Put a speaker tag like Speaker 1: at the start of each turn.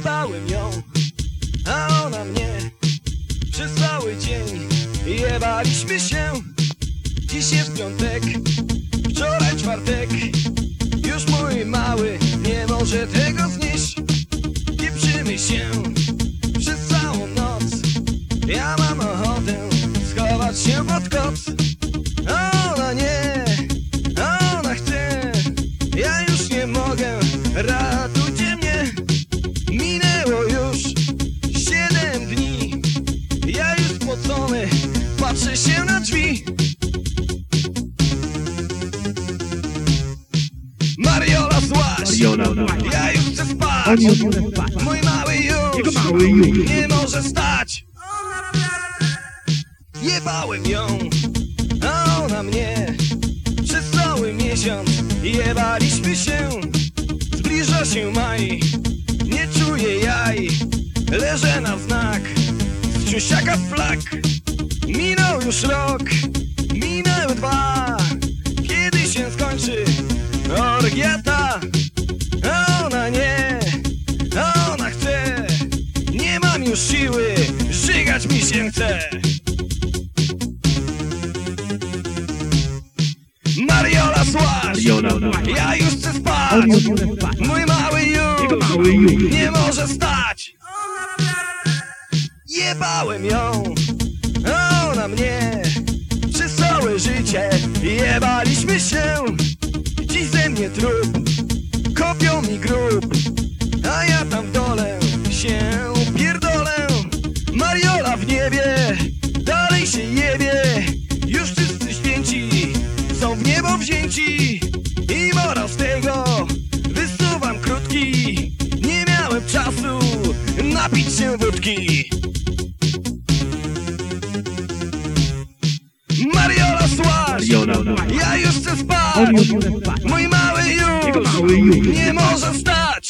Speaker 1: Jebałem ją, a ona mnie Przez cały dzień. Jebaliśmy się. Dziś jest piątek, wczoraj czwartek. Już mój mały nie może tego znieść. Pieprzymy się przez całą noc. Ja mam ochotę schować się pod koc. Ona nie, Spocony patrzę się na drzwi Mariola złaś
Speaker 2: złaś.
Speaker 1: Ja już chcę spać
Speaker 2: spać.
Speaker 1: Mój mały już. Nie może stać Jebałem ją A ona mnie Przez cały miesiąc Jebaliśmy się Zbliża się maj Nie czuję jaj Leżę na znak Z ciusiaka w flak. Minął już rok Minęły dwa. Kiedy się skończy Orgia ta A ona nie A ona chce. Nie mam już siły Żygać mi się chce. Mariola słaś
Speaker 2: Mariola złaś.
Speaker 1: Ja już chcę spać.
Speaker 2: Spać.
Speaker 1: Mój mały już. Nie może stać Jebałem ją. A ona mnie Przez całe życie. Jebaliśmy się. Dziś ze mnie trup. Kopią mi grób. A ja tam w dole się pierdolę. Mariola w niebie Dalej się jebie. Już wszyscy święci Są w niebo wzięci. I morał z tego Wysuwam krótki. Nie miałem czasu Napić się wódki
Speaker 2: chce spać.
Speaker 1: Mój
Speaker 2: mały już.
Speaker 1: Nie może stać